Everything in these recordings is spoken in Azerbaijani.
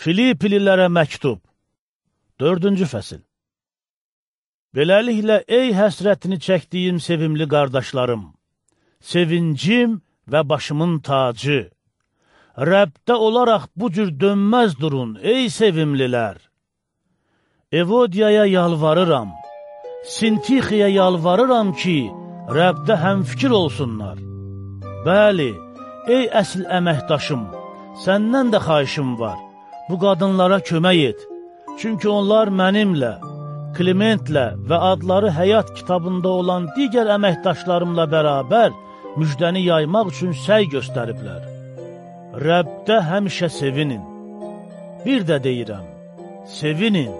Filiplilərə məktub 4-cü fəsil Beləliklə, ey həsrətini çəkdiyim sevimli qardaşlarım, sevincim və başımın tacı, Rəbdə olaraq bu cür dönməz durun, ey sevimlilər! Evodiyaya yalvarıram, Sintixiyə yalvarıram ki, Rəbdə həmfikir olsunlar. Bəli, ey əsl əməkdaşım, səndən də xayişim var, bu qadınlara kömək et, çünki onlar mənimlə, Klimentlə və adları həyat kitabında olan digər əməkdaşlarımla bərabər müjdəni yaymaq üçün səy göstəriblər. Rəbdə həmişə sevinin. Bir də deyirəm, sevinin.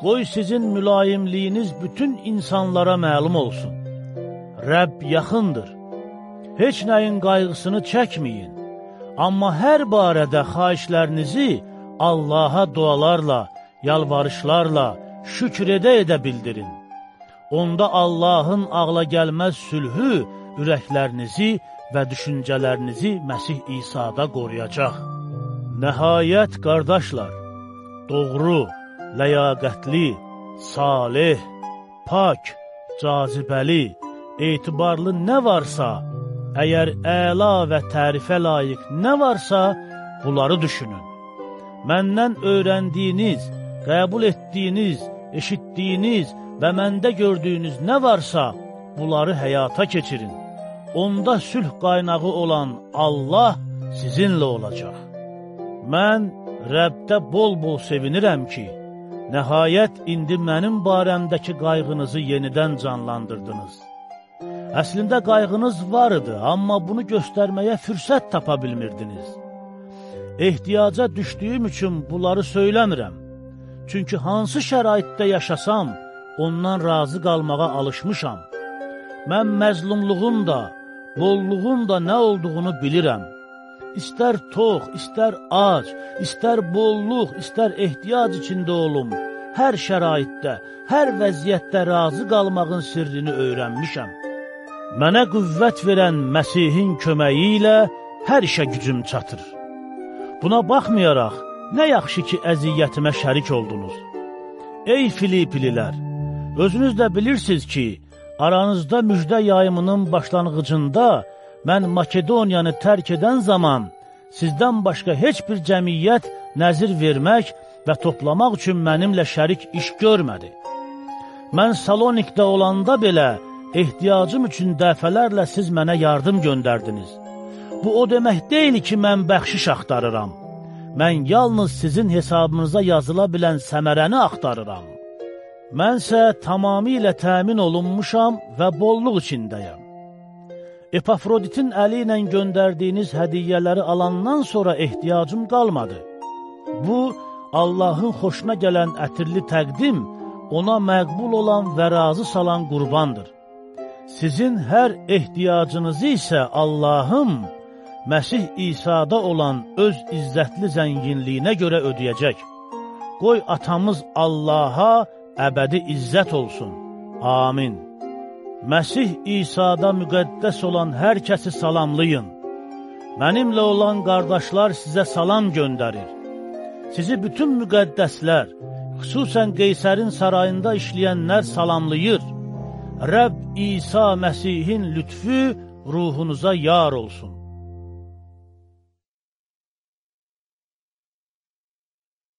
Qoy sizin mülayimliyiniz bütün insanlara məlum olsun. Rəbb yaxındır. Heç nəyin qayğısını çəkməyin. Amma hər barədə xahişlərinizi Allaha dualarla, yalvarışlarla, şükür edə-edə bildirin. Onda Allahın ağla gəlməz sülhü ürəklərinizi və düşüncələrinizi Məsih İsa'da qoruyacaq. Nəhayət, qardaşlar, doğru, ləyaqətli, salih, pak, cazibəli, etibarlı nə varsa, əgər əla və tərifə layiq nə varsa, bunları düşünün. Məndən öyrəndiyiniz, qəbul etdiyiniz, eşitdiyiniz və məndə gördüyünüz nə varsa, bunları həyata keçirin. Onda sülh qaynağı olan Allah sizinlə olacaq. Mən Rəbdə bol-bol sevinirəm ki, nəhayət indi mənim barəmdəki qayğınızı yenidən canlandırdınız. Əslində qayğınız var idi, amma bunu göstərməyə fürsət tapa bilmirdiniz. Ehtiyaca düşdüyüm üçün bunları söyləmirəm. Çünki hansı şəraitdə yaşasam, ondan razı qalmağa alışmışam. Mən məzlumluğun da, bolluğun da nə olduğunu bilirəm. İstər tox, istər ac, istər bolluq, istər ehtiyac içində olum, hər şəraitdə, hər vəziyyətdə razı qalmağın sirrini öyrənmişəm. Mənə qüvvət verən Məsihin köməyi ilə hər işə gücüm çatır. Buna baxmayaraq, Nə yaxşı ki, əziyyətimə şərik oldunuz. Ey Filiplilər, özünüz də bilirsiniz ki, aranızda müjdə yayımının başlanğıcında mən Makedoniyanı tərk edən zaman sizdən başqa heç bir cəmiyyət nəzir vermək və toplamaq üçün mənimlə şərik iş görmədi. Mən Salonikdə olanda belə ehtiyacım üçün dəfələrlə siz mənə yardım göndərdiniz. Bu o demək deyil ki, mən bəxşiş axtarıram mən yalnız sizin hesabınıza yazıla bilən səmərəni axtarıram. Mənsə tamamilə təmin olunmuşam və bolluq içindəyəm. Epafroditin əli ilə göndərdiyiniz hədiyyələri alandan sonra ehtiyacım qalmadı. Bu, Allahın xoşuna gələn ətirli təqdim, ona məqbul olan və razı salan qurbandır. Sizin hər ehtiyacınızı isə Allahım, Məsih İsa'da olan öz izzətli zənginliyinə görə ödəyəcək. Qoy atamız Allaha əbədi izzət olsun. Amin. Məsih İsa'da müqəddəs olan hər kəsi salamlayın. Mənimlə olan qardaşlar sizə salam göndərir. Sizi bütün müqəddəslər, xüsusən Qeysərin sarayında işləyənlər salamlayır. Rəbb İsa Məsihin lütfü ruhunuza yar olsun.